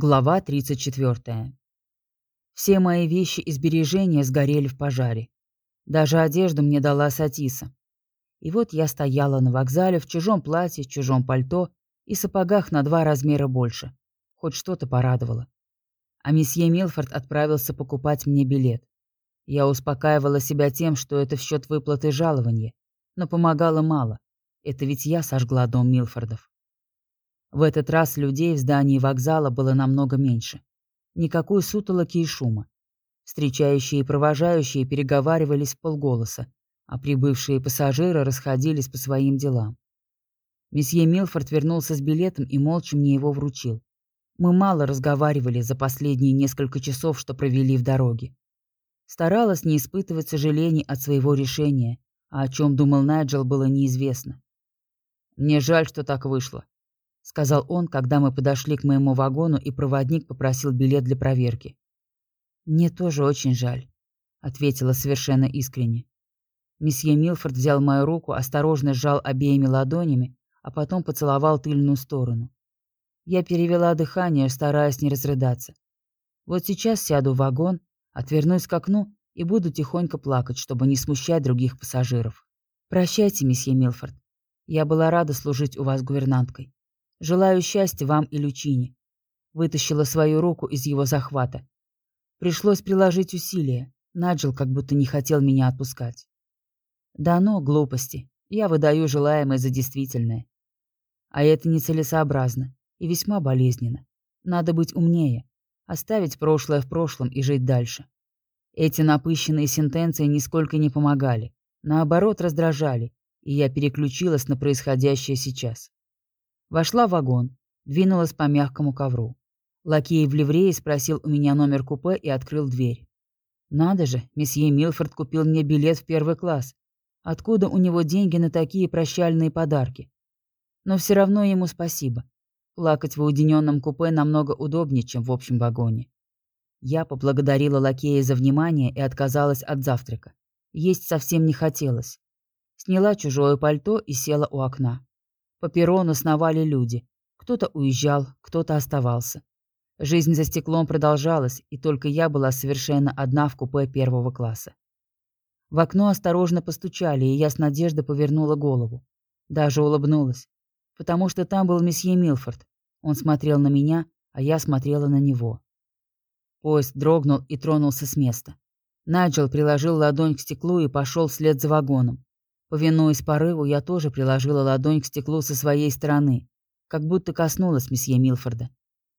Глава 34. Все мои вещи и сбережения сгорели в пожаре. Даже одежду мне дала Сатиса. И вот я стояла на вокзале в чужом платье, чужом пальто и сапогах на два размера больше. Хоть что-то порадовало. А месье Милфорд отправился покупать мне билет. Я успокаивала себя тем, что это в счет выплаты жалования, но помогало мало. Это ведь я сожгла дом Милфордов. В этот раз людей в здании вокзала было намного меньше. Никакой сутолоки и шума. Встречающие и провожающие переговаривались в полголоса, а прибывшие пассажиры расходились по своим делам. Месье Милфорд вернулся с билетом и молча мне его вручил. Мы мало разговаривали за последние несколько часов, что провели в дороге. Старалась не испытывать сожалений от своего решения, а о чем думал Найджел, было неизвестно. «Мне жаль, что так вышло», — сказал он, когда мы подошли к моему вагону, и проводник попросил билет для проверки. «Мне тоже очень жаль», — ответила совершенно искренне. Месье Милфорд взял мою руку, осторожно сжал обеими ладонями, а потом поцеловал тыльную сторону. Я перевела дыхание, стараясь не разрыдаться. Вот сейчас сяду в вагон, отвернусь к окну и буду тихонько плакать, чтобы не смущать других пассажиров. Прощайте, месье Милфорд. Я была рада служить у вас гувернанткой. Желаю счастья вам и Лючине. Вытащила свою руку из его захвата. Пришлось приложить усилия. Наджил как будто не хотел меня отпускать. Да ну, глупости. Я выдаю желаемое за действительное. А это нецелесообразно и весьма болезненно. Надо быть умнее, оставить прошлое в прошлом и жить дальше. Эти напыщенные сентенции нисколько не помогали, наоборот раздражали, и я переключилась на происходящее сейчас. Вошла в вагон, двинулась по мягкому ковру. Лакей в ливрее спросил у меня номер купе и открыл дверь. Надо же, месье Милфорд купил мне билет в первый класс. Откуда у него деньги на такие прощальные подарки? Но все равно ему спасибо. Плакать в уединенном купе намного удобнее, чем в общем вагоне. Я поблагодарила лакея за внимание и отказалась от завтрака. Есть совсем не хотелось. Сняла чужое пальто и села у окна. По перрону сновали люди. Кто-то уезжал, кто-то оставался. Жизнь за стеклом продолжалась, и только я была совершенно одна в купе первого класса. В окно осторожно постучали, и я с надеждой повернула голову. Даже улыбнулась. Потому что там был месье Милфорд. Он смотрел на меня, а я смотрела на него. Поезд дрогнул и тронулся с места. Найджел приложил ладонь к стеклу и пошел вслед за вагоном. Повинуясь порыву, я тоже приложила ладонь к стеклу со своей стороны, как будто коснулась месье Милфорда.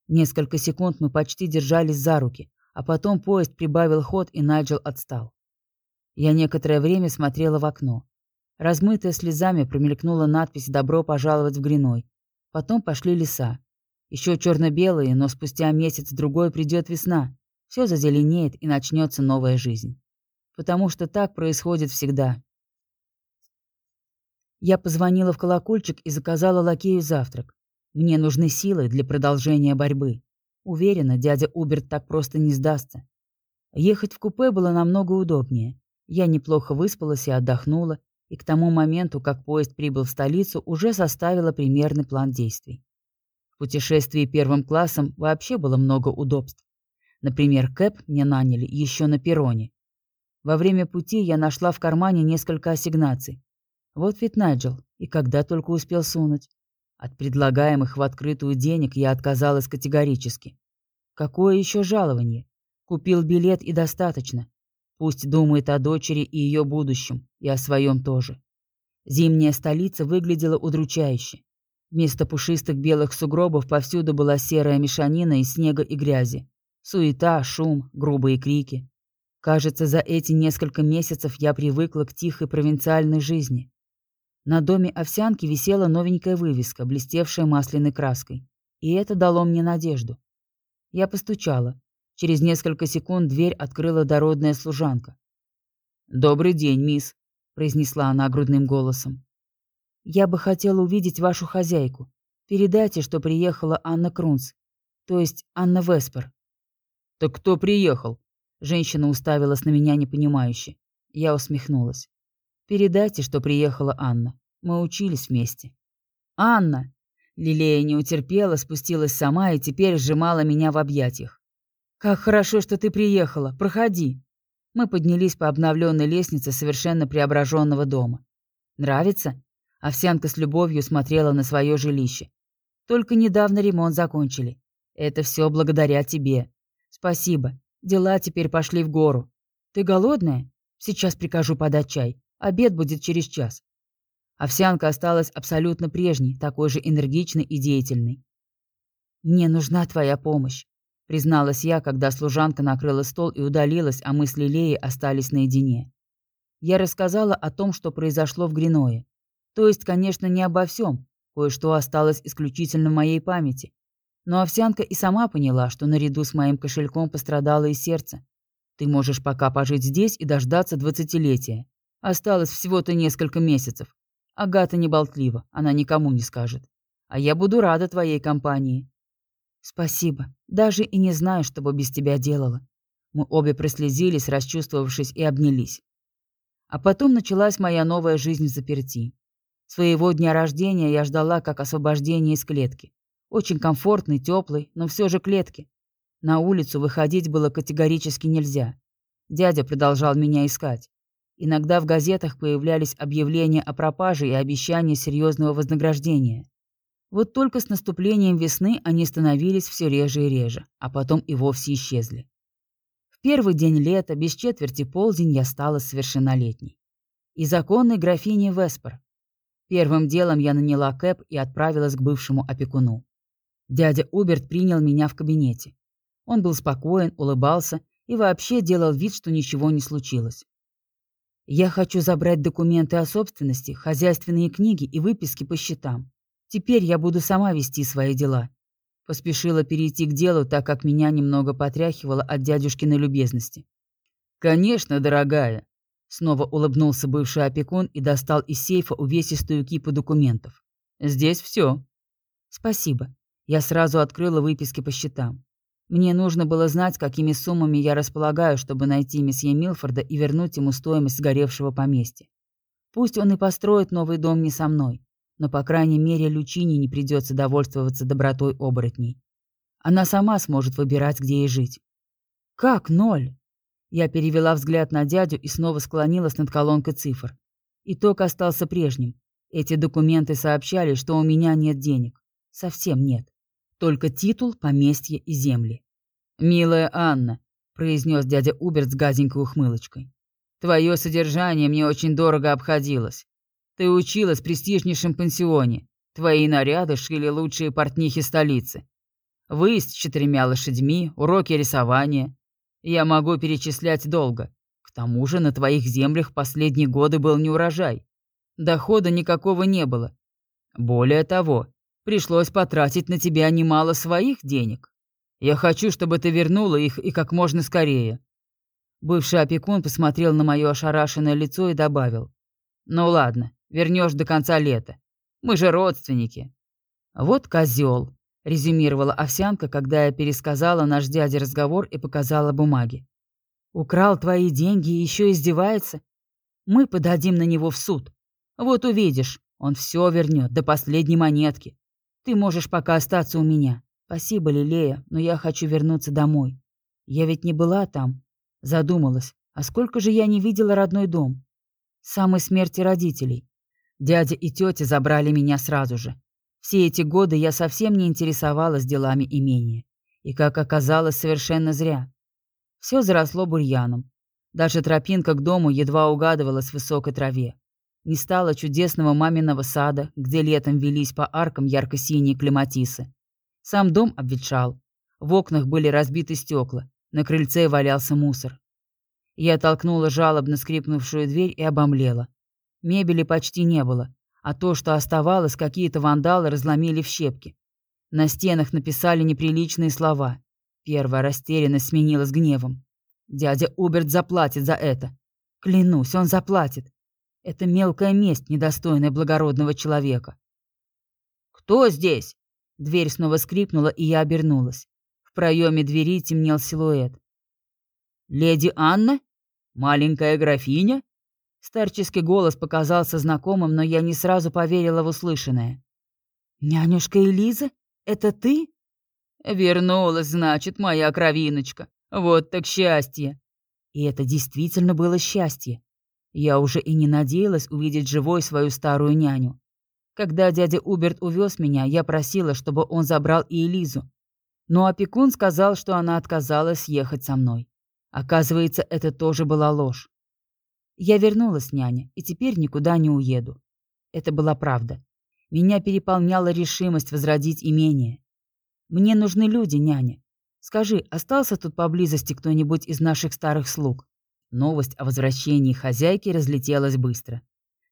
Несколько секунд мы почти держались за руки, а потом поезд прибавил ход, и Найджел отстал. Я некоторое время смотрела в окно. Размытая слезами промелькнула надпись «Добро пожаловать в Гриной». Потом пошли леса. Еще черно-белые, но спустя месяц-другой придет весна. Все зазеленеет, и начнется новая жизнь. Потому что так происходит всегда. Я позвонила в колокольчик и заказала лакею завтрак. Мне нужны силы для продолжения борьбы. Уверена, дядя Уберт так просто не сдастся. Ехать в купе было намного удобнее. Я неплохо выспалась и отдохнула, и к тому моменту, как поезд прибыл в столицу, уже составила примерный план действий. В путешествии первым классом вообще было много удобств. Например, кэп мне наняли еще на перроне. Во время пути я нашла в кармане несколько ассигнаций, вот ведь Найджел, и когда только успел сунуть. От предлагаемых в открытую денег я отказалась категорически. Какое еще жалование? Купил билет и достаточно. Пусть думает о дочери и ее будущем, и о своем тоже. Зимняя столица выглядела удручающе. Вместо пушистых белых сугробов повсюду была серая мешанина из снега и грязи. Суета, шум, грубые крики. Кажется, за эти несколько месяцев я привыкла к тихой провинциальной жизни. На доме овсянки висела новенькая вывеска, блестевшая масляной краской. И это дало мне надежду. Я постучала. Через несколько секунд дверь открыла дородная служанка. «Добрый день, мисс», — произнесла она грудным голосом. «Я бы хотела увидеть вашу хозяйку. Передайте, что приехала Анна Крунц, то есть Анна Веспер». «Так кто приехал?» Женщина уставилась на меня непонимающе. Я усмехнулась. Передайте, что приехала Анна. Мы учились вместе. Анна! Лилея не утерпела, спустилась сама и теперь сжимала меня в объятиях. «Как хорошо, что ты приехала. Проходи». Мы поднялись по обновленной лестнице совершенно преображенного дома. «Нравится?» Овсянка с любовью смотрела на свое жилище. «Только недавно ремонт закончили. Это все благодаря тебе. Спасибо. Дела теперь пошли в гору. Ты голодная? Сейчас прикажу подать чай. Обед будет через час. Овсянка осталась абсолютно прежней, такой же энергичной и деятельной. «Мне нужна твоя помощь», — призналась я, когда служанка накрыла стол и удалилась, а мы с Лилеей остались наедине. Я рассказала о том, что произошло в Гриное. То есть, конечно, не обо всем. Кое-что осталось исключительно в моей памяти. Но овсянка и сама поняла, что наряду с моим кошельком пострадало и сердце. Ты можешь пока пожить здесь и дождаться двадцатилетия. Осталось всего-то несколько месяцев. Агата не болтлива, она никому не скажет. А я буду рада твоей компании. Спасибо. Даже и не знаю, что бы без тебя делала. Мы обе прослезились, расчувствовавшись, и обнялись. А потом началась моя новая жизнь в заперти. Своего дня рождения я ждала как освобождение из клетки. Очень комфортной, теплой, но все же клетки. На улицу выходить было категорически нельзя. Дядя продолжал меня искать. Иногда в газетах появлялись объявления о пропаже и обещания серьезного вознаграждения. Вот только с наступлением весны они становились все реже и реже, а потом и вовсе исчезли. В первый день лета, без четверти полдень, я стала совершеннолетней. И законной графиней Веспер. Первым делом я наняла кэп и отправилась к бывшему опекуну. Дядя Уберт принял меня в кабинете. Он был спокоен, улыбался и вообще делал вид, что ничего не случилось. «Я хочу забрать документы о собственности, хозяйственные книги и выписки по счетам. Теперь я буду сама вести свои дела». Поспешила перейти к делу, так как меня немного потряхивало от дядюшкиной любезности. «Конечно, дорогая», — снова улыбнулся бывший опекун и достал из сейфа увесистую кипу документов. «Здесь все». «Спасибо», я сразу открыла выписки по счетам. Мне нужно было знать, какими суммами я располагаю, чтобы найти месье Милфорда и вернуть ему стоимость сгоревшего поместья. Пусть он и построит новый дом не со мной, но, по крайней мере, Лючине не придется довольствоваться добротой оборотней. Она сама сможет выбирать, где ей жить. «Как ноль?» Я перевела взгляд на дядю и снова склонилась над колонкой цифр. Итог остался прежним. Эти документы сообщали, что у меня нет денег. Совсем нет. Только титул, поместье и земли. «Милая Анна», — произнес дядя Уберт с газенькой ухмылочкой, «твое содержание мне очень дорого обходилось. Ты училась в престижнейшем пансионе. Твои наряды шили лучшие портнихи столицы. Выезд с четырьмя лошадьми, уроки рисования. Я могу перечислять долго. К тому же на твоих землях последние годы был неурожай. Дохода никакого не было. Более того, Пришлось потратить на тебя немало своих денег. Я хочу, чтобы ты вернула их и как можно скорее». Бывший опекун посмотрел на мое ошарашенное лицо и добавил. «Ну ладно, вернешь до конца лета. Мы же родственники». «Вот козел», — резюмировала овсянка, когда я пересказала наш дяде разговор и показала бумаги. «Украл твои деньги и еще издевается? Мы подадим на него в суд. Вот увидишь, он все вернет до последней монетки. Ты можешь пока остаться у меня. Спасибо, Лилея, но я хочу вернуться домой. Я ведь не была там. Задумалась, а сколько же я не видела родной дом? Самой смерти родителей. Дядя и тетя забрали меня сразу же. Все эти годы я совсем не интересовалась делами имения. И, как оказалось, совершенно зря. Все заросло бурьяном. Даже тропинка к дому едва угадывалась в высокой траве. Не стало чудесного маминого сада, где летом велись по аркам ярко-синие клематисы. Сам дом обветшал. В окнах были разбиты стекла. На крыльце валялся мусор. Я толкнула жалобно скрипнувшую дверь и обомлела. Мебели почти не было, а то, что оставалось, какие-то вандалы разломили в щепки. На стенах написали неприличные слова. Первая растерянность сменилась гневом. Дядя Уберт заплатит за это. Клянусь, он заплатит. Это мелкая месть, недостойная благородного человека. «Кто здесь?» Дверь снова скрипнула, и я обернулась. В проеме двери темнел силуэт. «Леди Анна? Маленькая графиня?» Старческий голос показался знакомым, но я не сразу поверила в услышанное. «Нянюшка Элиза? Это ты?» «Вернулась, значит, моя кровиночка. Вот так счастье!» И это действительно было счастье. Я уже и не надеялась увидеть живой свою старую няню. Когда дядя Уберт увез меня, я просила, чтобы он забрал и Элизу. Но опекун сказал, что она отказалась ехать со мной. Оказывается, это тоже была ложь. Я вернулась, няня, и теперь никуда не уеду. Это была правда. Меня переполняла решимость возродить имение. Мне нужны люди, няня. Скажи, остался тут поблизости кто-нибудь из наших старых слуг? Новость о возвращении хозяйки разлетелась быстро.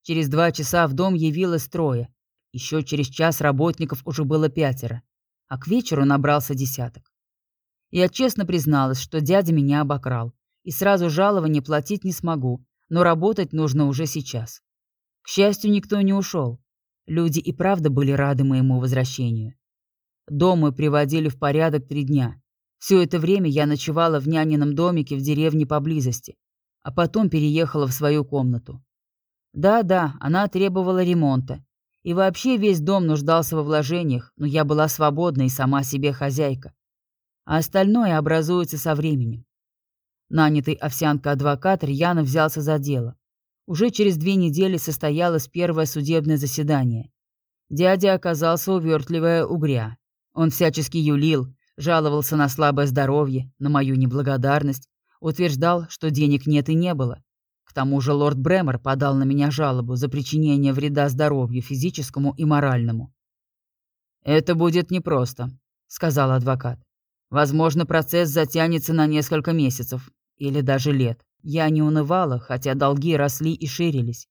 Через два часа в дом явилось трое. Еще через час работников уже было пятеро. А к вечеру набрался десяток. Я честно призналась, что дядя меня обокрал. И сразу жалование платить не смогу, но работать нужно уже сейчас. К счастью, никто не ушел. Люди и правда были рады моему возвращению. Дом мы приводили в порядок три дня. Все это время я ночевала в нянином домике в деревне поблизости а потом переехала в свою комнату. Да-да, она требовала ремонта. И вообще весь дом нуждался во вложениях, но я была свободна и сама себе хозяйка. А остальное образуется со временем. Нанятый овсянка-адвокат рьяно взялся за дело. Уже через две недели состоялось первое судебное заседание. Дядя оказался увертливая угря. Он всячески юлил, жаловался на слабое здоровье, на мою неблагодарность, Утверждал, что денег нет и не было. К тому же лорд Бремер подал на меня жалобу за причинение вреда здоровью физическому и моральному. «Это будет непросто», — сказал адвокат. «Возможно, процесс затянется на несколько месяцев или даже лет. Я не унывала, хотя долги росли и ширились.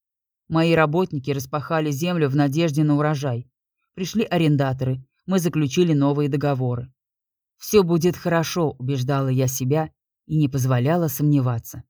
Мои работники распахали землю в надежде на урожай. Пришли арендаторы, мы заключили новые договоры. «Все будет хорошо», — убеждала я себя и не позволяла сомневаться.